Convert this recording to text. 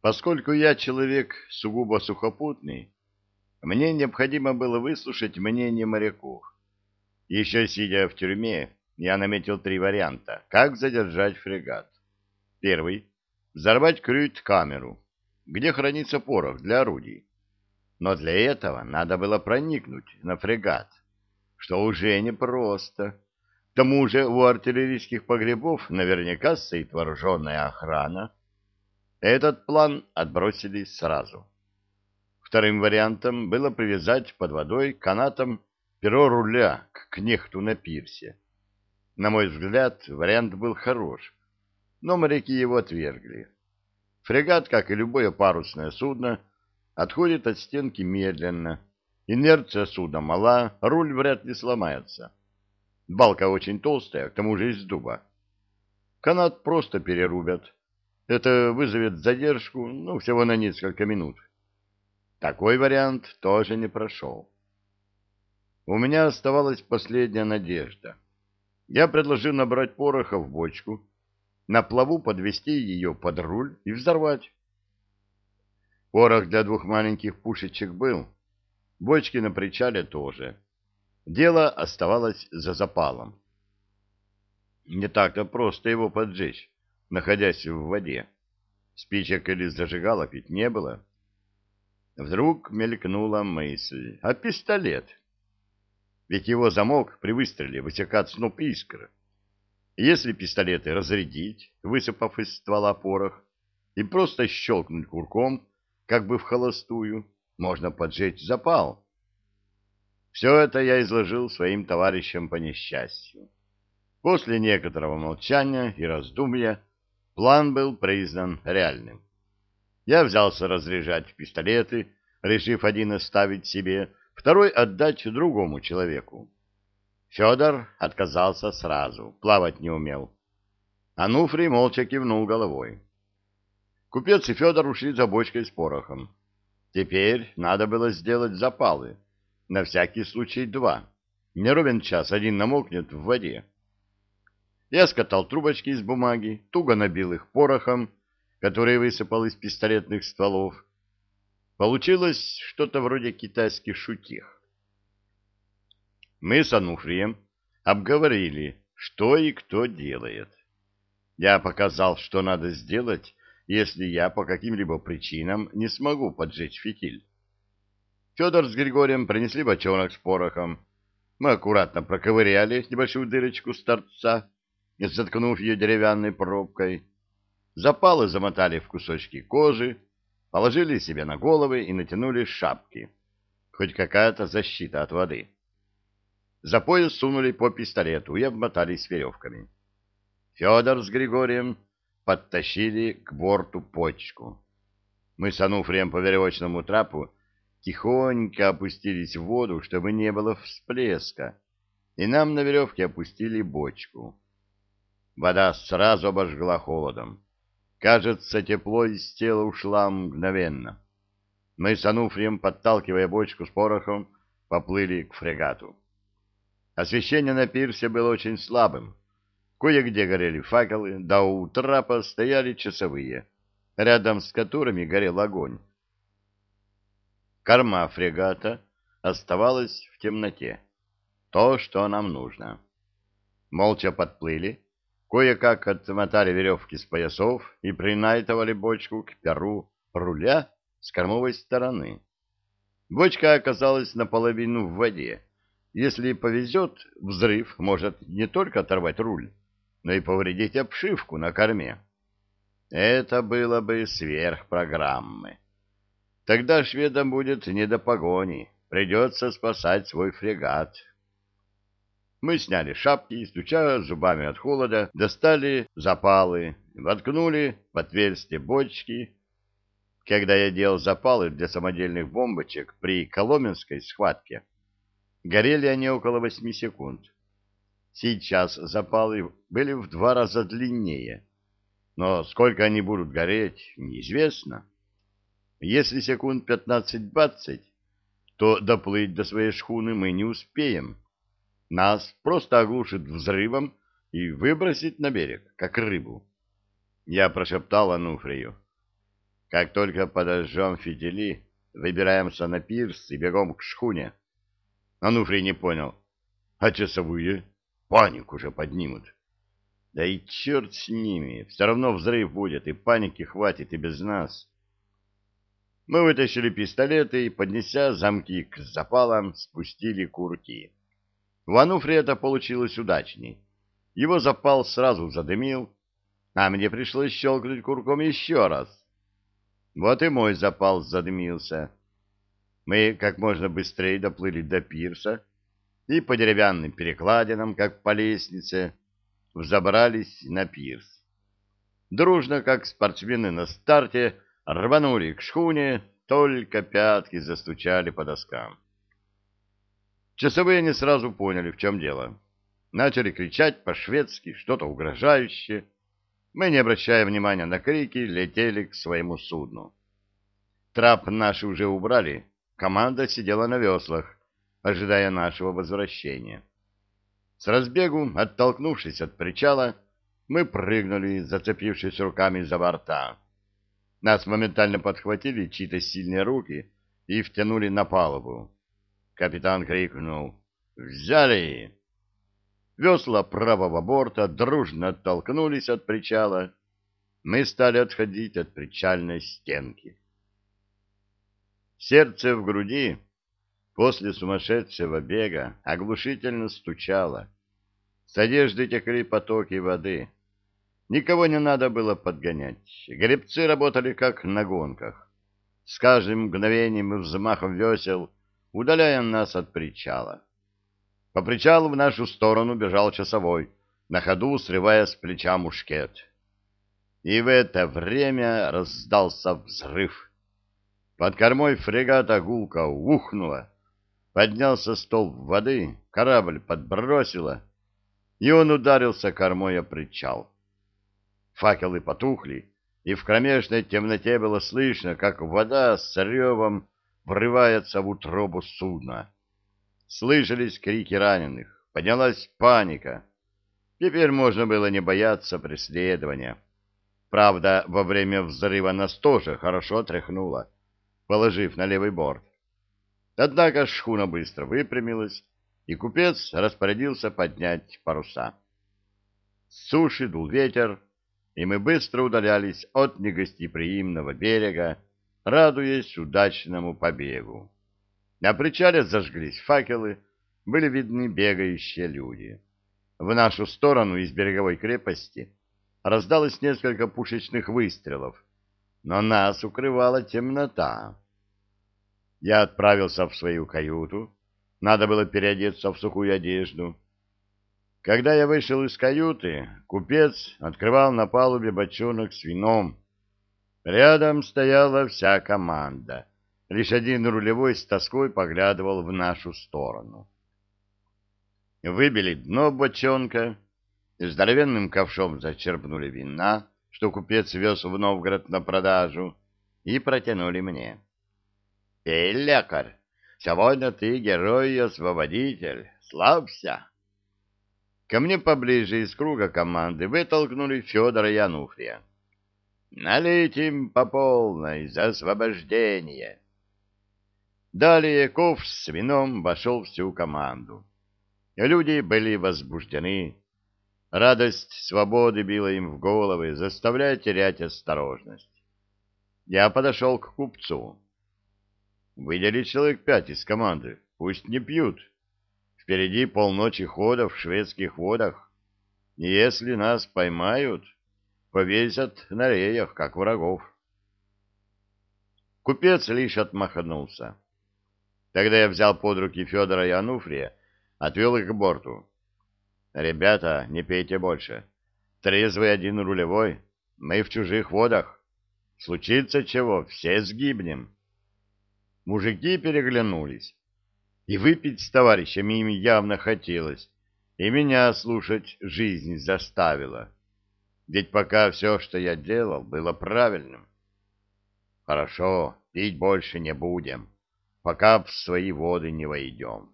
Поскольку я человек сугубо сухопутный, мне необходимо было выслушать мнение моряков. Еще сидя в тюрьме, я наметил три варианта, как задержать фрегат. Первый — взорвать крюйт-камеру, где хранится порох для орудий. Но для этого надо было проникнуть на фрегат, что уже непросто. К тому же у артиллерийских погребов наверняка стоит вооруженная охрана. Этот план отбросили сразу. Вторым вариантом было привязать под водой канатом перо руля к кнехту на пирсе. На мой взгляд, вариант был хорош, но моряки его отвергли. Фрегат, как и любое парусное судно, отходит от стенки медленно. Инерция судна мала, руль вряд ли сломается. Балка очень толстая, к тому же из дуба. Канат просто перерубят. Это вызовет задержку, ну, всего на несколько минут. Такой вариант тоже не прошел. У меня оставалась последняя надежда. Я предложил набрать пороха в бочку, на плаву подвести ее под руль и взорвать. Порох для двух маленьких пушечек был. Бочки на причале тоже. Дело оставалось за запалом. Не так-то просто его поджечь, находясь в воде. Спичек или зажигалок ведь не было. Вдруг мелькнула мысль. А пистолет? Ведь его замок при выстреле высекает сноп искр. Если пистолеты разрядить, высыпав из ствола порох, и просто щелкнуть курком, как бы в холостую, можно поджечь запал. Все это я изложил своим товарищам по несчастью. После некоторого молчания и раздумья план был признан реальным. Я взялся разряжать пистолеты, решив один оставить себе, второй отдать другому человеку. Федор отказался сразу, плавать не умел. Ануфрий молча кивнул головой. Купец и Федор ушли за бочкой с порохом. Теперь надо было сделать запалы. На всякий случай два. Не ровен час один намокнет в воде. Я скатал трубочки из бумаги, туго набил их порохом, который высыпал из пистолетных стволов. Получилось что-то вроде китайских шутих. Мы с Ануфрием обговорили, что и кто делает. Я показал, что надо сделать, если я по каким-либо причинам не смогу поджечь фитиль. Федор с Григорием принесли бочонок с порохом. Мы аккуратно проковыряли небольшую дырочку с торца, заткнув ее деревянной пробкой. Запалы замотали в кусочки кожи, положили себе на головы и натянули шапки. Хоть какая-то защита от воды. За пояс сунули по пистолету и обмотались веревками. Федор с Григорием подтащили к борту почку. Мы с Ануфрием по веревочному трапу тихонько опустились в воду, чтобы не было всплеска, и нам на веревке опустили бочку. Вода сразу обожгла холодом. Кажется, тепло из тела ушло мгновенно. Мы с Ануфрием, подталкивая бочку с порохом, поплыли к фрегату. Освещение на пирсе было очень слабым. Кое-где горели факелы, да у трапа стояли часовые, рядом с которыми горел огонь. Корма фрегата оставалась в темноте. То, что нам нужно. Молча подплыли, кое-как отмотали веревки с поясов и принайтовали бочку к перу руля с кормовой стороны. Бочка оказалась наполовину в воде. Если повезет, взрыв может не только оторвать руль, но и повредить обшивку на корме. Это было бы сверх программы. Тогда шведам будет не до погони, придется спасать свой фрегат. Мы сняли шапки и, стуча зубами от холода, достали запалы, воткнули в отверстие бочки. Когда я делал запалы для самодельных бомбочек при Коломенской схватке, горели они около восьми секунд. Сейчас запалы были в два раза длиннее, но сколько они будут гореть, неизвестно. Если секунд пятнадцать-двадцать, то доплыть до своей шхуны мы не успеем. Нас просто оглушит взрывом и выбросит на берег, как рыбу. Я прошептал Ануфрию. Как только подожжем фитили, выбираемся на пирс и бегом к шхуне. Ануфрий не понял. А часовые? Панику же поднимут. Да и черт с ними, все равно взрыв будет, и паники хватит и без нас. Мы вытащили пистолеты и, поднеся замки к запалам, спустили курки. У Ануфри это получилось удачней. Его запал сразу задымил, а мне пришлось щелкнуть курком еще раз. Вот и мой запал задымился. Мы как можно быстрее доплыли до пирса и по деревянным перекладинам, как по лестнице, взобрались на пирс. Дружно, как спортсмены на старте, рванули к шхуне, только пятки застучали по доскам. Часовые не сразу поняли, в чем дело. Начали кричать по-шведски, что-то угрожающее. Мы, не обращая внимания на крики, летели к своему судну. Трап наши уже убрали, Команда сидела на веслах, ожидая нашего возвращения. С разбегу, оттолкнувшись от причала, мы прыгнули, зацепившись руками за борта. Нас моментально подхватили чьи-то сильные руки и втянули на палубу. Капитан крикнул «Взяли!». Весла правого борта дружно оттолкнулись от причала. Мы стали отходить от причальной стенки. Сердце в груди после сумасшедшего бега оглушительно стучало. С одежды текли потоки воды. Никого не надо было подгонять. Гребцы работали как на гонках. С каждым мгновением и взмахом весел, удаляя нас от причала. По причалу в нашу сторону бежал часовой, на ходу срывая с плеча мушкет. И в это время раздался взрыв. Под кормой фрегата гулко ухнула, поднялся столб воды, корабль подбросило, и он ударился кормой о причал. Факелы потухли, и в кромешной темноте было слышно, как вода с ревом врывается в утробу судна. Слышались крики раненых, поднялась паника. Теперь можно было не бояться преследования. Правда, во время взрыва нас тоже хорошо тряхнуло положив на левый борт. Однако шхуна быстро выпрямилась, и купец распорядился поднять паруса. С суши дул ветер, и мы быстро удалялись от негостеприимного берега, радуясь удачному побегу. На причале зажглись факелы, были видны бегающие люди. В нашу сторону из береговой крепости раздалось несколько пушечных выстрелов, но нас укрывала темнота. Я отправился в свою каюту. Надо было переодеться в сухую одежду. Когда я вышел из каюты, купец открывал на палубе бочонок с вином. Рядом стояла вся команда. Лишь один рулевой с тоской поглядывал в нашу сторону. Выбили дно бочонка, здоровенным ковшом зачерпнули вина, что купец вез в Новгород на продажу, и протянули мне. «Пей, лекарь, сегодня ты герой и освободитель, славься!» Ко мне поближе из круга команды вытолкнули Федора и. «Налить им по полной за освобождение!» Далее ковш с вином вошел всю команду. Люди были возбуждены, Радость свободы била им в головы, заставляя терять осторожность. Я подошел к купцу. Выдели человек пять из команды, пусть не пьют. Впереди полночи хода в шведских водах. Если нас поймают, повесят на реях, как врагов. Купец лишь отмахнулся. Тогда я взял под руки Федора и Ануфрия, отвел их к борту. Ребята, не пейте больше. Трезвый один рулевой. Мы в чужих водах. Случится чего, все сгибнем. Мужики переглянулись. И выпить с товарищами им явно хотелось. И меня слушать жизнь заставила. Ведь пока все, что я делал, было правильным. Хорошо, пить больше не будем, пока в свои воды не войдем.